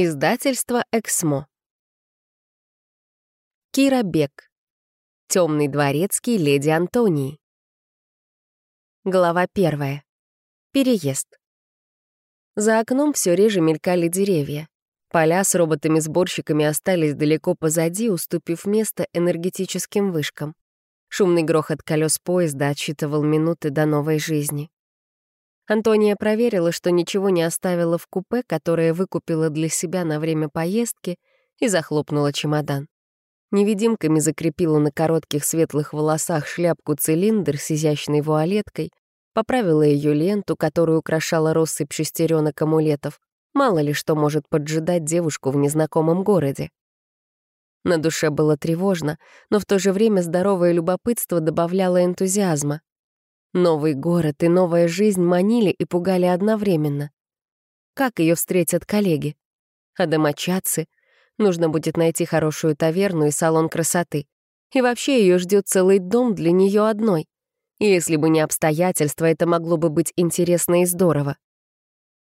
Издательство «Эксмо». Кира Бек. Темный дворецкий леди Антонии. Глава первая. Переезд. За окном все реже мелькали деревья. Поля с роботами-сборщиками остались далеко позади, уступив место энергетическим вышкам. Шумный грохот колес поезда отсчитывал минуты до новой жизни. Антония проверила, что ничего не оставила в купе, которое выкупила для себя на время поездки, и захлопнула чемодан. Невидимками закрепила на коротких светлых волосах шляпку-цилиндр с изящной вуалеткой, поправила ее ленту, которую украшала россыпь шестеренок амулетов. Мало ли что может поджидать девушку в незнакомом городе. На душе было тревожно, но в то же время здоровое любопытство добавляло энтузиазма. Новый город и новая жизнь манили и пугали одновременно. Как ее встретят коллеги? А домочадцы? Нужно будет найти хорошую таверну и салон красоты. И вообще ее ждет целый дом для нее одной. И если бы не обстоятельства, это могло бы быть интересно и здорово.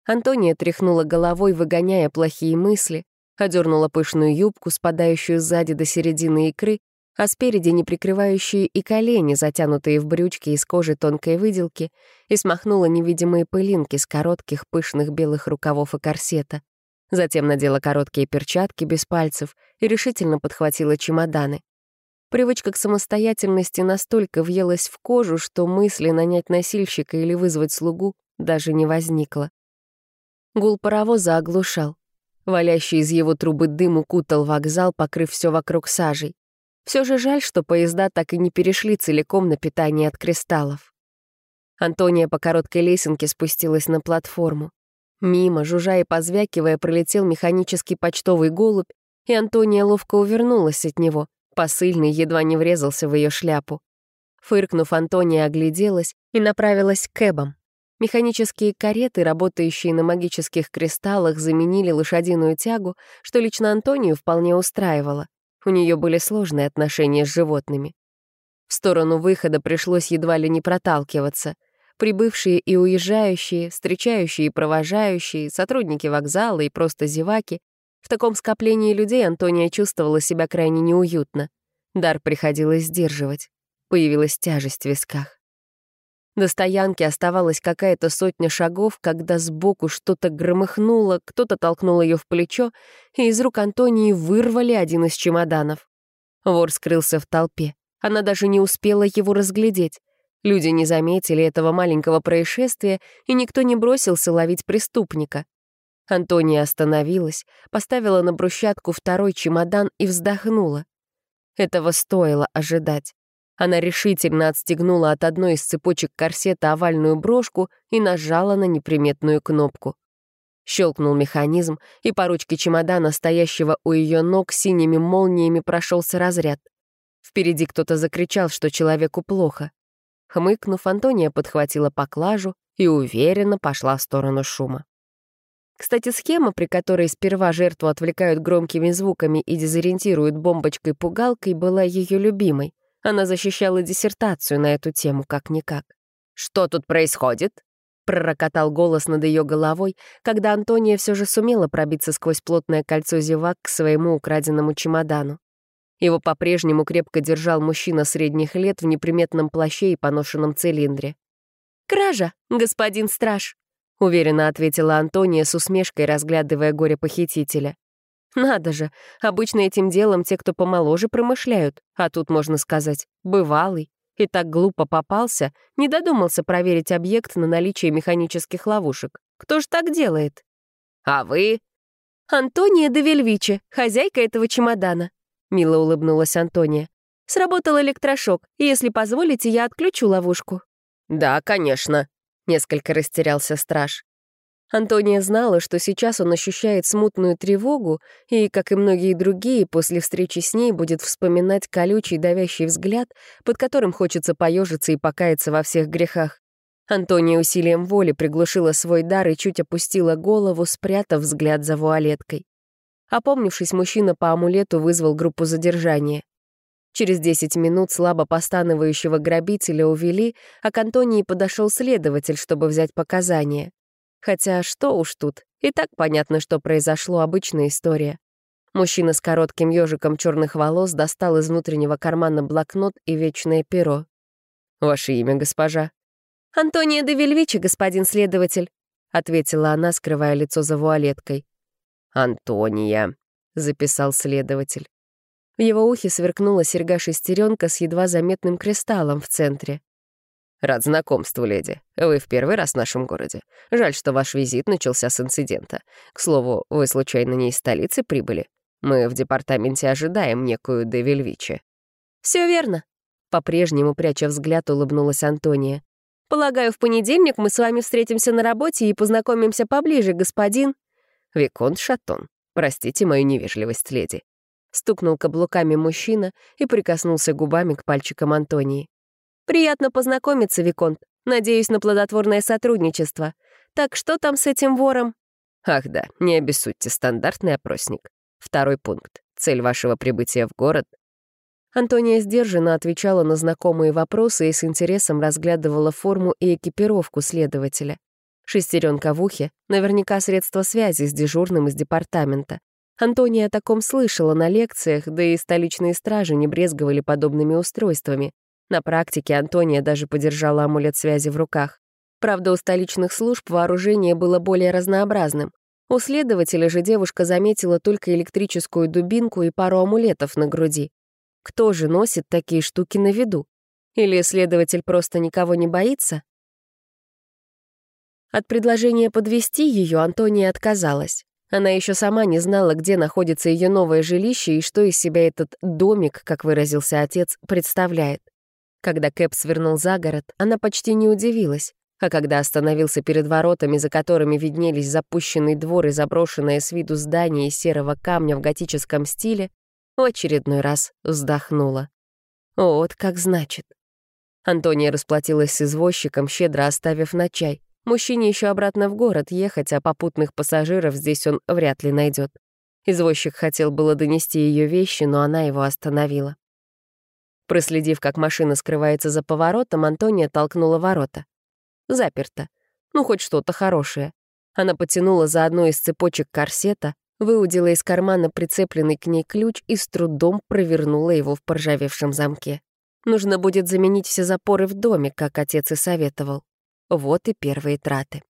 Антония тряхнула головой, выгоняя плохие мысли, одернула пышную юбку, спадающую сзади до середины икры, а спереди не прикрывающие и колени, затянутые в брючки из кожи тонкой выделки, и смахнула невидимые пылинки с коротких пышных белых рукавов и корсета. Затем надела короткие перчатки без пальцев и решительно подхватила чемоданы. Привычка к самостоятельности настолько въелась в кожу, что мысли нанять носильщика или вызвать слугу даже не возникло. Гул паровоза оглушал. Валящий из его трубы дым укутал вокзал, покрыв все вокруг сажей. Все же жаль, что поезда так и не перешли целиком на питание от кристаллов. Антония по короткой лесенке спустилась на платформу. Мимо, жужжа и позвякивая, пролетел механический почтовый голубь, и Антония ловко увернулась от него. Посыльный едва не врезался в ее шляпу. Фыркнув, Антония огляделась и направилась к кэбам. Механические кареты, работающие на магических кристаллах, заменили лошадиную тягу, что лично Антонию вполне устраивало. У нее были сложные отношения с животными. В сторону выхода пришлось едва ли не проталкиваться. Прибывшие и уезжающие, встречающие и провожающие, сотрудники вокзала и просто зеваки. В таком скоплении людей Антония чувствовала себя крайне неуютно. Дар приходилось сдерживать. Появилась тяжесть в висках. До стоянки оставалась какая-то сотня шагов, когда сбоку что-то громыхнуло, кто-то толкнул ее в плечо, и из рук Антонии вырвали один из чемоданов. Вор скрылся в толпе. Она даже не успела его разглядеть. Люди не заметили этого маленького происшествия, и никто не бросился ловить преступника. Антония остановилась, поставила на брусчатку второй чемодан и вздохнула. Этого стоило ожидать. Она решительно отстегнула от одной из цепочек корсета овальную брошку и нажала на неприметную кнопку. Щелкнул механизм, и по ручке чемодана, стоящего у ее ног, синими молниями прошелся разряд. Впереди кто-то закричал, что человеку плохо. Хмыкнув, Антония подхватила поклажу и уверенно пошла в сторону шума. Кстати, схема, при которой сперва жертву отвлекают громкими звуками и дезориентируют бомбочкой-пугалкой, была ее любимой. Она защищала диссертацию на эту тему как-никак. «Что тут происходит?» — пророкотал голос над ее головой, когда Антония все же сумела пробиться сквозь плотное кольцо зевак к своему украденному чемодану. Его по-прежнему крепко держал мужчина средних лет в неприметном плаще и поношенном цилиндре. «Кража, господин страж», — уверенно ответила Антония с усмешкой, разглядывая горе похитителя. Надо же, обычно этим делом те, кто помоложе, промышляют, а тут, можно сказать, бывалый. И так глупо попался, не додумался проверить объект на наличие механических ловушек. Кто ж так делает? А вы? Антония де Вельвиче, хозяйка этого чемодана. Мило улыбнулась Антония. Сработал электрошок, и если позволите, я отключу ловушку. Да, конечно. Несколько растерялся страж. Антония знала, что сейчас он ощущает смутную тревогу и, как и многие другие, после встречи с ней будет вспоминать колючий давящий взгляд, под которым хочется поежиться и покаяться во всех грехах. Антония усилием воли приглушила свой дар и чуть опустила голову, спрятав взгляд за вуалеткой. Опомнившись, мужчина по амулету вызвал группу задержания. Через 10 минут слабо постанывающего грабителя увели, а к Антонии подошел следователь, чтобы взять показания. Хотя что уж тут, И так понятно, что произошло, обычная история. Мужчина с коротким ежиком черных волос достал из внутреннего кармана блокнот и вечное перо. «Ваше имя, госпожа?» «Антония де Вельвичи, господин следователь», — ответила она, скрывая лицо за вуалеткой. «Антония», — записал следователь. В его ухе сверкнула серьга-шестеренка с едва заметным кристаллом в центре. «Рад знакомству, леди. Вы в первый раз в нашем городе. Жаль, что ваш визит начался с инцидента. К слову, вы случайно не из столицы прибыли? Мы в департаменте ожидаем некую де Вельвичи». «Все верно», — по-прежнему, пряча взгляд, улыбнулась Антония. «Полагаю, в понедельник мы с вами встретимся на работе и познакомимся поближе, господин...» «Виконт Шатон. Простите мою невежливость, леди. Стукнул каблуками мужчина и прикоснулся губами к пальчикам Антонии. «Приятно познакомиться, Виконт. Надеюсь на плодотворное сотрудничество. Так что там с этим вором?» «Ах да, не обессудьте, стандартный опросник. Второй пункт. Цель вашего прибытия в город Антония сдержанно отвечала на знакомые вопросы и с интересом разглядывала форму и экипировку следователя. Шестеренка в ухе, наверняка средства связи с дежурным из департамента. Антония о таком слышала на лекциях, да и столичные стражи не брезговали подобными устройствами. На практике Антония даже подержала амулет связи в руках. Правда, у столичных служб вооружение было более разнообразным. У следователя же девушка заметила только электрическую дубинку и пару амулетов на груди. Кто же носит такие штуки на виду? Или следователь просто никого не боится? От предложения подвести ее Антония отказалась. Она еще сама не знала, где находится ее новое жилище и что из себя этот «домик», как выразился отец, представляет. Когда Кэп свернул за город, она почти не удивилась, а когда остановился перед воротами, за которыми виднелись запущенный двор и заброшенное с виду здание из серого камня в готическом стиле, в очередной раз вздохнула. Вот как значит. Антония расплатилась с извозчиком, щедро оставив на чай. Мужчине еще обратно в город ехать, а попутных пассажиров здесь он вряд ли найдет. Извозчик хотел было донести ее вещи, но она его остановила. Проследив, как машина скрывается за поворотом, Антония толкнула ворота. Заперто. Ну, хоть что-то хорошее. Она потянула за одной из цепочек корсета, выудила из кармана прицепленный к ней ключ и с трудом провернула его в поржавевшем замке. Нужно будет заменить все запоры в доме, как отец и советовал. Вот и первые траты.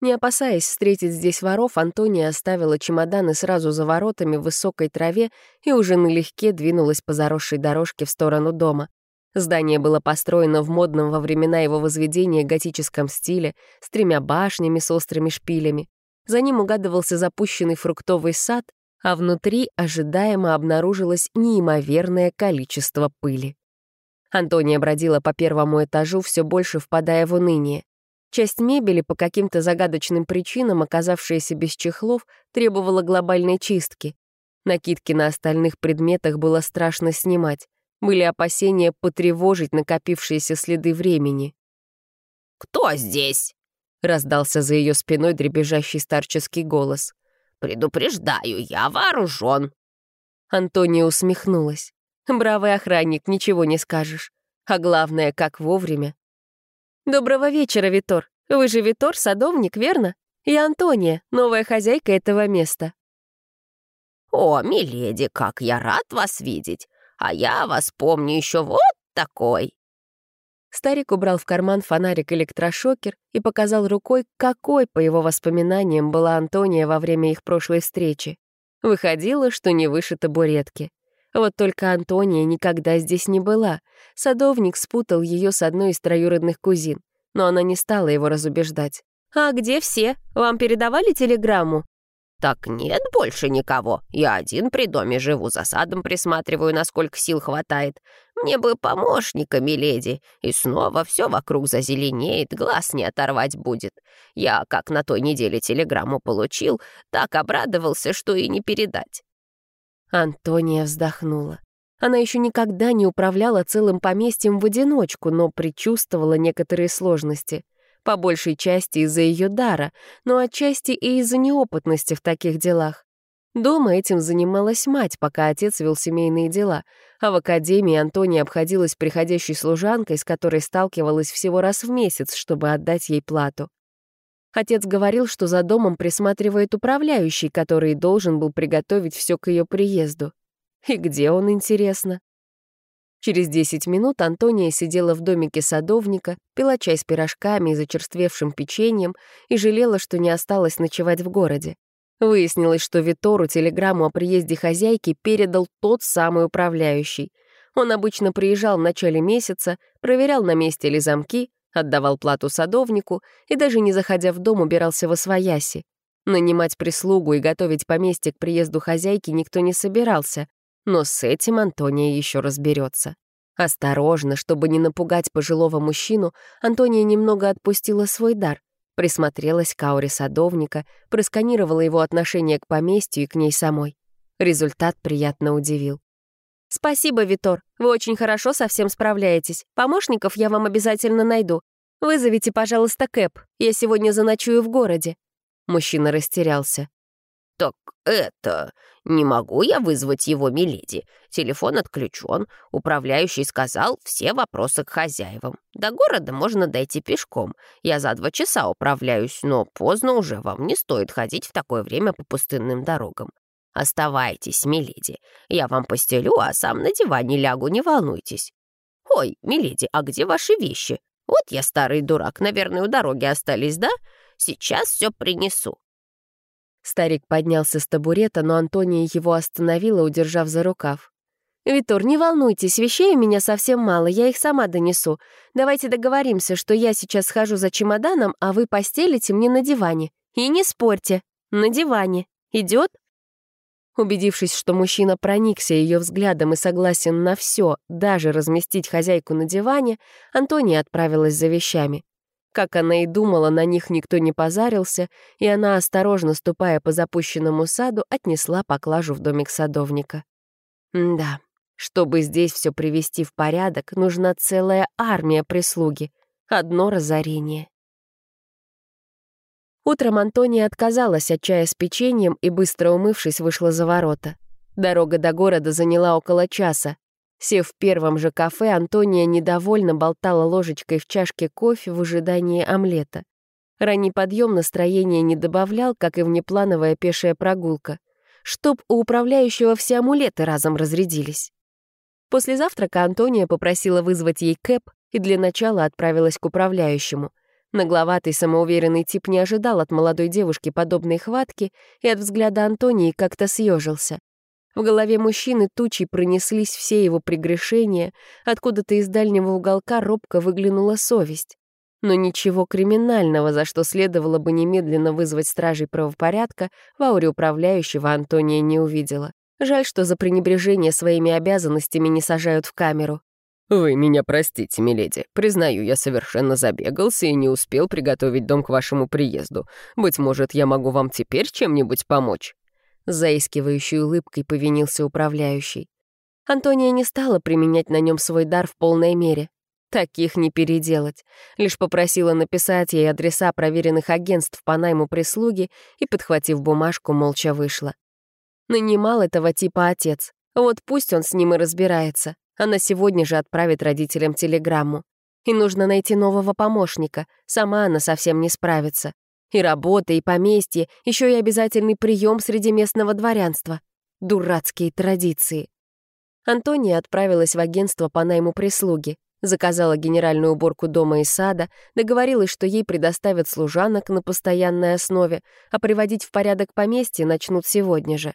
Не опасаясь встретить здесь воров, Антония оставила чемоданы сразу за воротами в высокой траве и уже налегке двинулась по заросшей дорожке в сторону дома. Здание было построено в модном во времена его возведения готическом стиле, с тремя башнями с острыми шпилями. За ним угадывался запущенный фруктовый сад, а внутри ожидаемо обнаружилось неимоверное количество пыли. Антония бродила по первому этажу, все больше впадая в уныние. Часть мебели, по каким-то загадочным причинам, оказавшаяся без чехлов, требовала глобальной чистки. Накидки на остальных предметах было страшно снимать. Были опасения потревожить накопившиеся следы времени. «Кто здесь?» — раздался за ее спиной дребезжащий старческий голос. «Предупреждаю, я вооружен». Антония усмехнулась. Бравый охранник, ничего не скажешь. А главное, как вовремя. Доброго вечера, Витор. Вы же Витор, садовник, верно? Я Антония, новая хозяйка этого места. О, миледи, как я рад вас видеть. А я вас помню еще вот такой. Старик убрал в карман фонарик-электрошокер и показал рукой, какой, по его воспоминаниям, была Антония во время их прошлой встречи. Выходило, что не выше табуретки. Вот только Антония никогда здесь не была. Садовник спутал ее с одной из троюродных кузин, но она не стала его разубеждать. «А где все? Вам передавали телеграмму?» «Так нет больше никого. Я один при доме живу, за садом присматриваю, насколько сил хватает. Мне бы помощника, миледи, и снова все вокруг зазеленеет, глаз не оторвать будет. Я, как на той неделе телеграмму получил, так обрадовался, что и не передать. Антония вздохнула. Она еще никогда не управляла целым поместьем в одиночку, но предчувствовала некоторые сложности. По большей части из-за ее дара, но отчасти и из-за неопытности в таких делах. Дома этим занималась мать, пока отец вел семейные дела, а в академии Антония обходилась приходящей служанкой, с которой сталкивалась всего раз в месяц, чтобы отдать ей плату. Отец говорил, что за домом присматривает управляющий, который должен был приготовить все к ее приезду. И где он, интересно? Через 10 минут Антония сидела в домике садовника, пила чай с пирожками и зачерствевшим печеньем и жалела, что не осталось ночевать в городе. Выяснилось, что Витору телеграмму о приезде хозяйки передал тот самый управляющий. Он обычно приезжал в начале месяца, проверял, на месте ли замки, отдавал плату садовнику и даже не заходя в дом убирался во свояси. Нанимать прислугу и готовить поместье к приезду хозяйки никто не собирался, но с этим Антония еще разберется. Осторожно, чтобы не напугать пожилого мужчину, Антония немного отпустила свой дар, присмотрелась к ауре садовника, просканировала его отношение к поместью и к ней самой. Результат приятно удивил. «Спасибо, Витор, вы очень хорошо со всем справляетесь. Помощников я вам обязательно найду. Вызовите, пожалуйста, Кэп. Я сегодня заночую в городе». Мужчина растерялся. «Так это... Не могу я вызвать его, миледи. Телефон отключен. Управляющий сказал все вопросы к хозяевам. До города можно дойти пешком. Я за два часа управляюсь, но поздно уже вам не стоит ходить в такое время по пустынным дорогам. Оставайтесь, миледи. Я вам постелю, а сам на диване лягу, не волнуйтесь. Ой, миледи, а где ваши вещи? Вот я старый дурак, наверное, у дороги остались, да? Сейчас все принесу. Старик поднялся с табурета, но Антония его остановила, удержав за рукав. «Витор, не волнуйтесь, вещей у меня совсем мало, я их сама донесу. Давайте договоримся, что я сейчас схожу за чемоданом, а вы постелите мне на диване. И не спорьте, на диване. Идет?» Убедившись, что мужчина проникся ее взглядом и согласен на все, даже разместить хозяйку на диване, Антония отправилась за вещами. Как она и думала, на них никто не позарился, и она, осторожно ступая по запущенному саду, отнесла поклажу в домик садовника. да, чтобы здесь все привести в порядок, нужна целая армия прислуги. Одно разорение. Утром Антония отказалась от чая с печеньем и, быстро умывшись, вышла за ворота. Дорога до города заняла около часа, Сев в первом же кафе, Антония недовольно болтала ложечкой в чашке кофе в ожидании омлета. Ранний подъем настроения не добавлял, как и внеплановая пешая прогулка. Чтоб у управляющего все амулеты разом разрядились. После завтрака Антония попросила вызвать ей кэп и для начала отправилась к управляющему. Нагловатый самоуверенный тип не ожидал от молодой девушки подобной хватки и от взгляда Антонии как-то съежился. В голове мужчины тучей пронеслись все его прегрешения, откуда-то из дальнего уголка робко выглянула совесть. Но ничего криминального, за что следовало бы немедленно вызвать стражей правопорядка, в ауре управляющего Антония не увидела. Жаль, что за пренебрежение своими обязанностями не сажают в камеру. «Вы меня простите, миледи. Признаю, я совершенно забегался и не успел приготовить дом к вашему приезду. Быть может, я могу вам теперь чем-нибудь помочь?» Заискивающей улыбкой повинился управляющий. Антония не стала применять на нем свой дар в полной мере. Таких не переделать. Лишь попросила написать ей адреса проверенных агентств по найму прислуги и, подхватив бумажку, молча вышла. Нанимал этого типа отец. Вот пусть он с ним и разбирается. Она сегодня же отправит родителям телеграмму. И нужно найти нового помощника. Сама она совсем не справится. И работа, и поместье, еще и обязательный прием среди местного дворянства. Дурацкие традиции. Антония отправилась в агентство по найму прислуги, заказала генеральную уборку дома и сада, договорилась, что ей предоставят служанок на постоянной основе, а приводить в порядок поместье начнут сегодня же.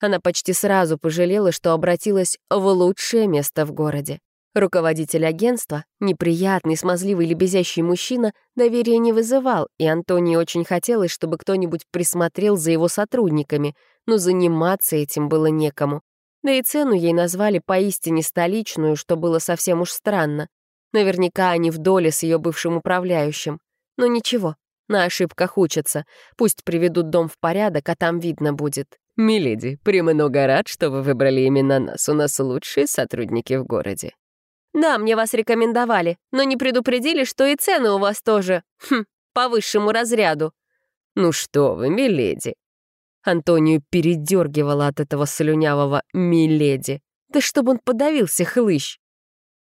Она почти сразу пожалела, что обратилась в лучшее место в городе. Руководитель агентства, неприятный, смазливый, лебезящий мужчина, доверия не вызывал, и Антонии очень хотелось, чтобы кто-нибудь присмотрел за его сотрудниками, но заниматься этим было некому. Да и цену ей назвали поистине столичную, что было совсем уж странно. Наверняка они в доле с ее бывшим управляющим. Но ничего, на ошибках учатся. Пусть приведут дом в порядок, а там видно будет. «Миледи, премного рад, что вы выбрали именно нас. У нас лучшие сотрудники в городе», «Да, мне вас рекомендовали, но не предупредили, что и цены у вас тоже, хм, по высшему разряду». «Ну что вы, миледи!» Антонию передергивала от этого слюнявого «миледи». Да чтобы он подавился, хлыщ.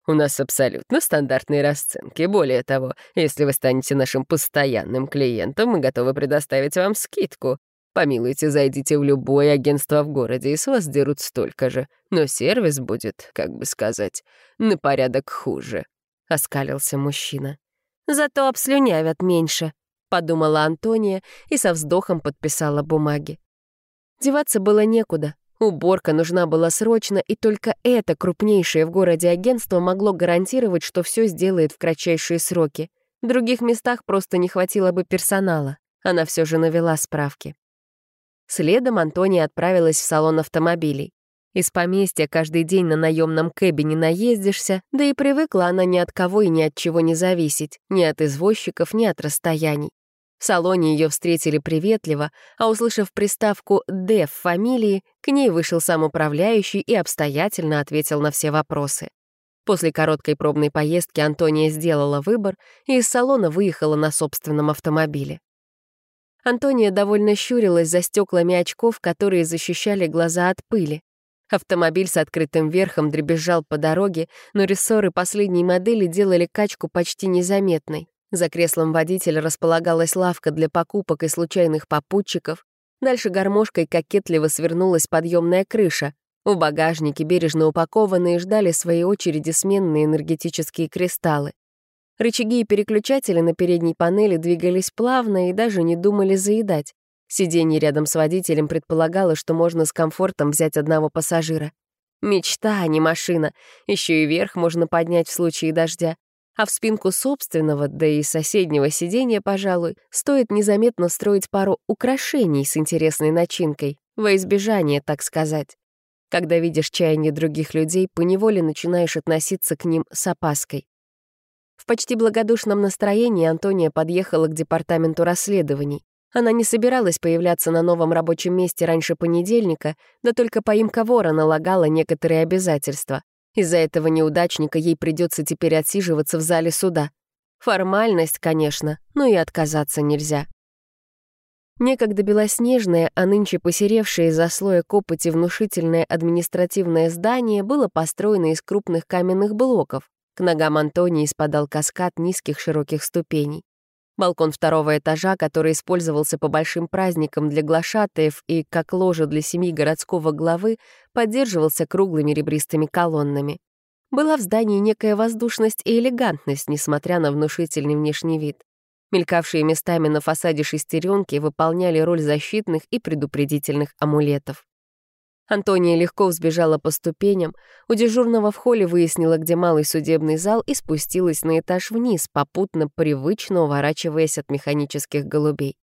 У нас абсолютно стандартные расценки. Более того, если вы станете нашим постоянным клиентом, мы готовы предоставить вам скидку. Помилуйте, зайдите в любое агентство в городе, и с вас дерут столько же. Но сервис будет, как бы сказать, на порядок хуже», — оскалился мужчина. «Зато обслюнявят меньше», — подумала Антония и со вздохом подписала бумаги. Деваться было некуда. Уборка нужна была срочно, и только это крупнейшее в городе агентство могло гарантировать, что все сделает в кратчайшие сроки. В других местах просто не хватило бы персонала. Она все же навела справки. Следом Антония отправилась в салон автомобилей. Из поместья каждый день на наемном кэбе не наездишься, да и привыкла она ни от кого и ни от чего не зависеть, ни от извозчиков, ни от расстояний. В салоне ее встретили приветливо, а услышав приставку «Д» в фамилии, к ней вышел сам управляющий и обстоятельно ответил на все вопросы. После короткой пробной поездки Антония сделала выбор и из салона выехала на собственном автомобиле. Антония довольно щурилась за стеклами очков, которые защищали глаза от пыли. Автомобиль с открытым верхом дребезжал по дороге, но рессоры последней модели делали качку почти незаметной. За креслом водителя располагалась лавка для покупок и случайных попутчиков. Дальше гармошкой кокетливо свернулась подъемная крыша. В багажнике, бережно упакованные, ждали своей очереди сменные энергетические кристаллы. Рычаги и переключатели на передней панели двигались плавно и даже не думали заедать. Сиденье рядом с водителем предполагало, что можно с комфортом взять одного пассажира. Мечта, а не машина. Еще и верх можно поднять в случае дождя а в спинку собственного, да и соседнего сиденья, пожалуй, стоит незаметно строить пару украшений с интересной начинкой, во избежание, так сказать. Когда видишь чаяние других людей, поневоле начинаешь относиться к ним с опаской. В почти благодушном настроении Антония подъехала к департаменту расследований. Она не собиралась появляться на новом рабочем месте раньше понедельника, да только поимка вора налагала некоторые обязательства. Из-за этого неудачника ей придется теперь отсиживаться в зале суда. Формальность, конечно, но и отказаться нельзя. Некогда белоснежное, а нынче посеревшее из-за слоя копоти внушительное административное здание было построено из крупных каменных блоков. К ногам Антонии спадал каскад низких широких ступеней. Балкон второго этажа, который использовался по большим праздникам для глашатаев и как ложа для семьи городского главы, поддерживался круглыми ребристыми колоннами. Была в здании некая воздушность и элегантность, несмотря на внушительный внешний вид. Мелькавшие местами на фасаде шестеренки выполняли роль защитных и предупредительных амулетов. Антония легко взбежала по ступеням, у дежурного в холле выяснила, где малый судебный зал, и спустилась на этаж вниз, попутно привычно уворачиваясь от механических голубей.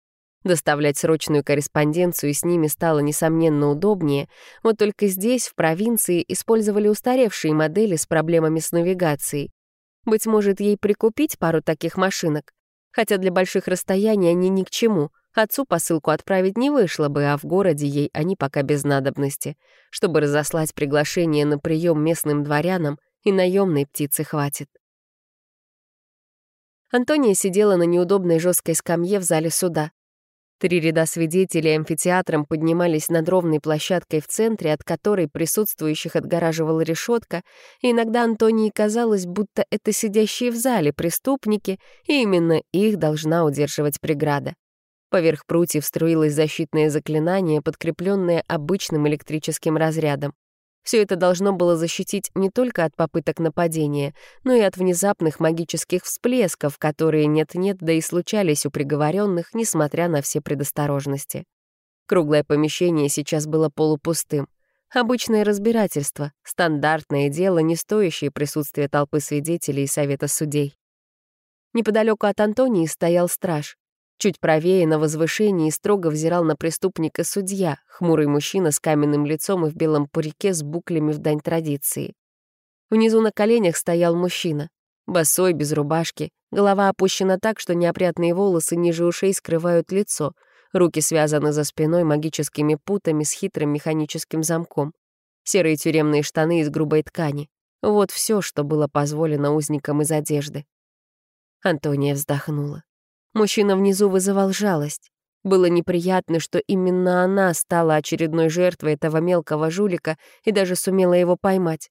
Доставлять срочную корреспонденцию с ними стало, несомненно, удобнее, вот только здесь, в провинции, использовали устаревшие модели с проблемами с навигацией. Быть может, ей прикупить пару таких машинок? Хотя для больших расстояний они ни к чему — Отцу посылку отправить не вышло бы, а в городе ей они пока без надобности. Чтобы разослать приглашение на прием местным дворянам, и наемной птицы хватит. Антония сидела на неудобной жесткой скамье в зале суда. Три ряда свидетелей амфитеатром поднимались над ровной площадкой в центре, от которой присутствующих отгораживала решетка, и иногда Антонии казалось, будто это сидящие в зале преступники, и именно их должна удерживать преграда. Поверх прутьев струилось защитное заклинание, подкрепленное обычным электрическим разрядом. Все это должно было защитить не только от попыток нападения, но и от внезапных магических всплесков, которые нет-нет, да и случались у приговоренных, несмотря на все предосторожности. Круглое помещение сейчас было полупустым. Обычное разбирательство, стандартное дело, не стоящее присутствия толпы свидетелей и совета судей. Неподалеку от Антонии стоял страж. Чуть правее на возвышении строго взирал на преступника судья, хмурый мужчина с каменным лицом и в белом парике с буклями в дань традиции. Внизу на коленях стоял мужчина. Босой, без рубашки, голова опущена так, что неопрятные волосы ниже ушей скрывают лицо, руки связаны за спиной магическими путами с хитрым механическим замком. Серые тюремные штаны из грубой ткани. Вот все, что было позволено узникам из одежды. Антония вздохнула. Мужчина внизу вызывал жалость. Было неприятно, что именно она стала очередной жертвой этого мелкого жулика и даже сумела его поймать.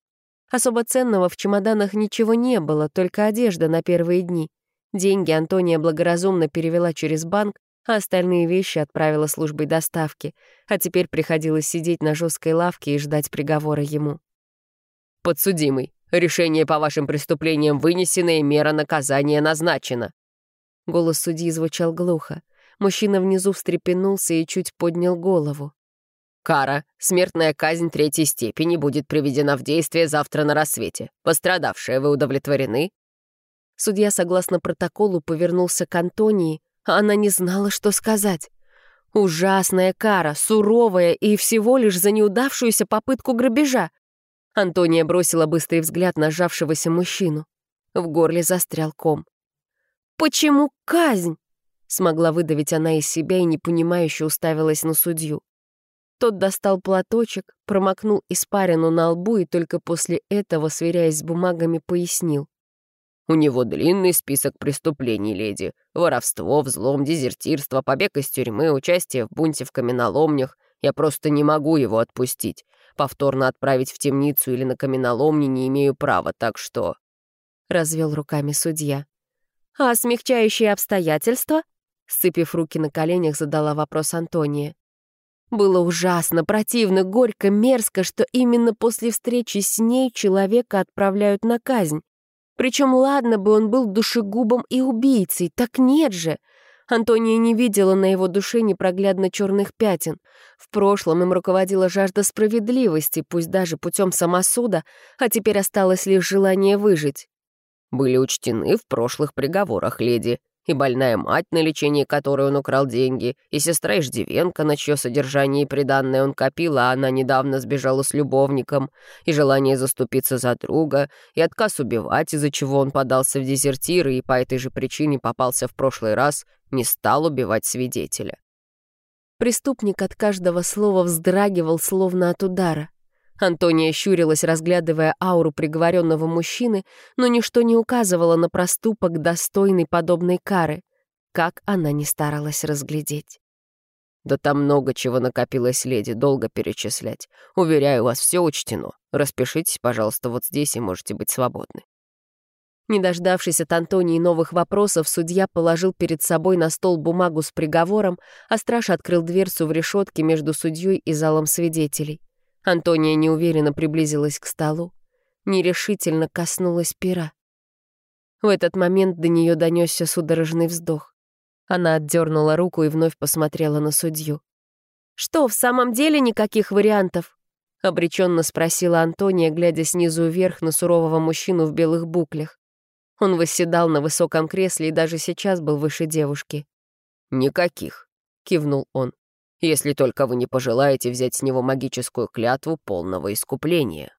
Особо ценного в чемоданах ничего не было, только одежда на первые дни. Деньги Антония благоразумно перевела через банк, а остальные вещи отправила службой доставки, а теперь приходилось сидеть на жесткой лавке и ждать приговора ему. «Подсудимый, решение по вашим преступлениям вынесено и мера наказания назначена». Голос судьи звучал глухо. Мужчина внизу встрепенулся и чуть поднял голову. Кара, смертная казнь третьей степени, будет приведена в действие завтра на рассвете. Пострадавшие, вы удовлетворены?» Судья, согласно протоколу, повернулся к Антонии, а она не знала, что сказать. Ужасная кара, суровая и всего лишь за неудавшуюся попытку грабежа. Антония бросила быстрый взгляд на сжавшегося мужчину. В горле застрял ком. «Почему казнь?» Смогла выдавить она из себя и непонимающе уставилась на судью. Тот достал платочек, промокнул испарину на лбу и только после этого, сверяясь с бумагами, пояснил. «У него длинный список преступлений, леди. Воровство, взлом, дезертирство, побег из тюрьмы, участие в бунте в каменоломнях. Я просто не могу его отпустить. Повторно отправить в темницу или на каменоломни не имею права, так что...» Развел руками судья. «А смягчающие обстоятельства?» Сцепив руки на коленях, задала вопрос Антония. Было ужасно, противно, горько, мерзко, что именно после встречи с ней человека отправляют на казнь. Причем ладно бы он был душегубом и убийцей, так нет же. Антония не видела на его душе непроглядно черных пятен. В прошлом им руководила жажда справедливости, пусть даже путем самосуда, а теперь осталось лишь желание выжить. «Были учтены в прошлых приговорах, леди», и больная мать, на лечение которой он украл деньги, и сестра Иждивенко, на чье содержание и приданное он копил, а она недавно сбежала с любовником, и желание заступиться за друга, и отказ убивать, из-за чего он подался в дезертиры и по этой же причине попался в прошлый раз, не стал убивать свидетеля. Преступник от каждого слова вздрагивал, словно от удара. Антония щурилась, разглядывая ауру приговоренного мужчины, но ничто не указывало на проступок, достойный подобной кары, как она не старалась разглядеть. «Да там много чего накопилось, леди, долго перечислять. Уверяю вас, все учтено. Распишитесь, пожалуйста, вот здесь и можете быть свободны». Не дождавшись от Антонии новых вопросов, судья положил перед собой на стол бумагу с приговором, а страж открыл дверцу в решетке между судьей и залом свидетелей. Антония неуверенно приблизилась к столу, нерешительно коснулась пера. В этот момент до нее донесся судорожный вздох. Она отдернула руку и вновь посмотрела на судью. «Что, в самом деле никаких вариантов?» — обреченно спросила Антония, глядя снизу вверх на сурового мужчину в белых буклях. Он восседал на высоком кресле и даже сейчас был выше девушки. «Никаких», — кивнул он если только вы не пожелаете взять с него магическую клятву полного искупления.